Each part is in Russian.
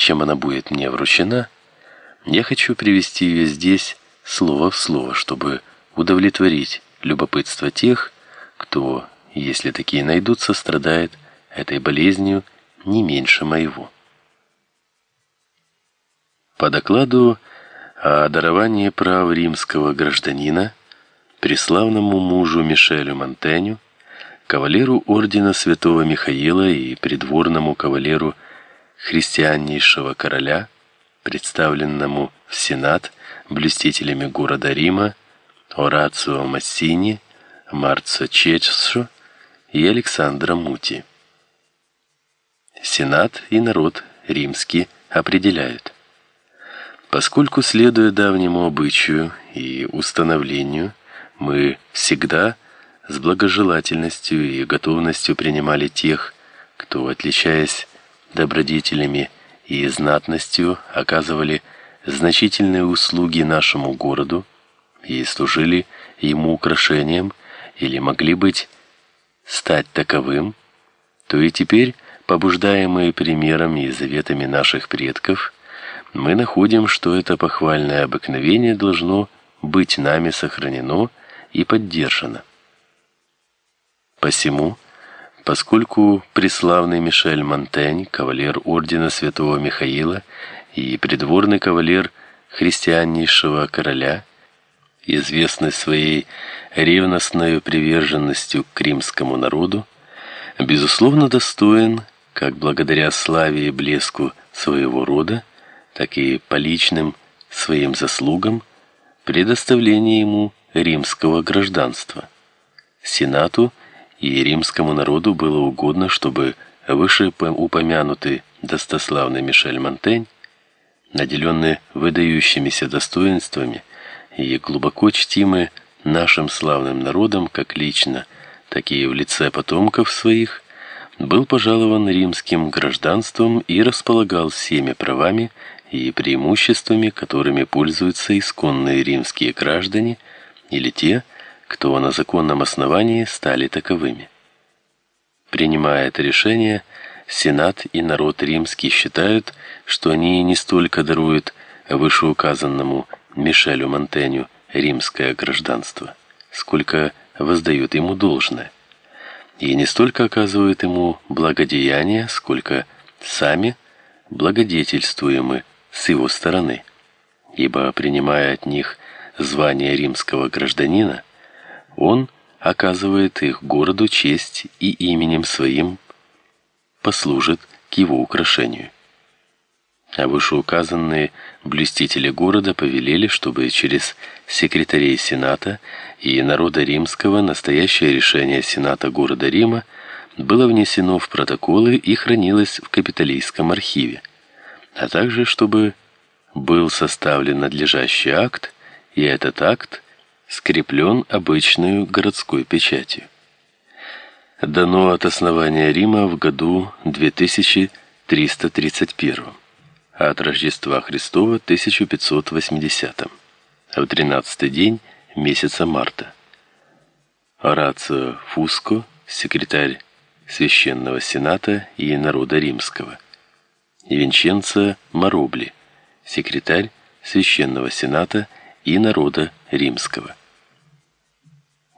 чем она будет мне вручена, я хочу привести ее здесь слово в слово, чтобы удовлетворить любопытство тех, кто, если такие найдутся, страдает этой болезнью не меньше моего. По докладу о даровании прав римского гражданина преславному мужу Мишелю Монтеню, кавалеру ордена Святого Михаила и придворному кавалеру христианнейшего короля, представленному в Сенат блюстителями города Рима Орацио Массини, Марцо Чечшо и Александра Мути. Сенат и народ римский определяют. Поскольку, следуя давнему обычаю и установлению, мы всегда с благожелательностью и готовностью принимали тех, кто, отличаясь добродетелями и знатностью, оказывали значительные услуги нашему городу и служили ему украшением или могли быть стать таковым, то и теперь, побуждаемые примерами и заветами наших предков, мы находим, что это похвальное обыкновение должно быть нами сохранено и поддержано. Посему, поскольку преславный Мишель Монтень, кавалер ордена Святого Михаила и придворный кавалер христианнейшего короля, известный своей ревностной приверженностью к римскому народу, безусловно достоин, как благодаря славе и блеску своего рода, так и по личным своим заслугам предоставления ему римского гражданства. Сенату и римскому народу было угодно, чтобы вышеупомянутый достославный Мишель Монтень, наделенный выдающимися достоинствами и глубоко чтимый нашим славным народом как лично, так и в лице потомков своих, был пожалован римским гражданством и располагал всеми правами и преимуществами, которыми пользуются исконные римские граждане или те, кто на законном основании стали таковыми. Принимая это решение, Сенат и народ римский считают, что они не столько даруют вышеуказанному Мишелю Монтеню римское гражданство, сколько воздают ему должное, и не столько оказывают ему благодеяние, сколько сами благодетельствуемы с его стороны, ибо принимая от них звание римского гражданина, он оказывает их городу честь и именем своим послужит к его украшению. А вышеуказанные блюстители города повелели, чтобы через секретарей Сената и народа римского настоящее решение Сената города Рима было внесено в протоколы и хранилось в Капитолийском архиве а также чтобы был составлен надлежащий акт, и этот акт скреплен обычной городской печатью. Дано от основания Рима в году 2331, а от Рождества Христова 1580, в 13 день месяца марта. Орацио Фуско, секретарь Священного Сената и народа римского – Винченцо Маробли, секретарь Священного Сената и народа римского.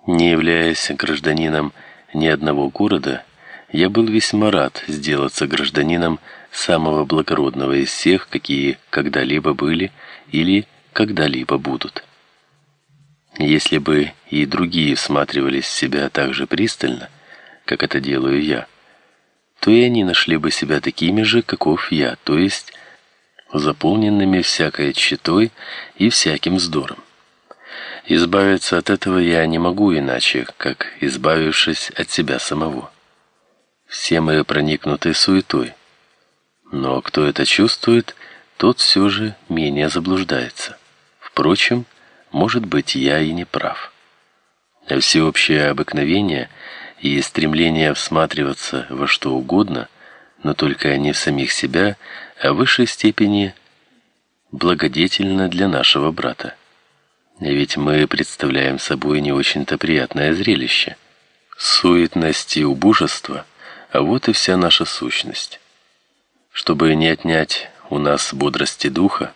Не являясь гражданином ни одного города, я был весьма рад сделаться гражданином самого благородного из всех, какие когда-либо были или когда-либо будут. Если бы и другие всматривались в себя так же пристально, как это делаю я, то и они нашли бы себя такими же, каков я, то есть заполненными всякой тщетой и всяким вздором. Избавиться от этого я не могу иначе, как избавившись от себя самого. Все мы проникнуты суетой. Но кто это чувствует, тот все же менее заблуждается. Впрочем, может быть, я и не прав. А всеобщее обыкновение – и стремление всматриваться во что угодно, но только не в самих себя, а в высшей степени благодетельно для нашего брата. Ведь мы представляем собой не очень-то приятное зрелище. Суетность и убожество, а вот и вся наша сущность. Чтобы не отнять у нас бодрости духа,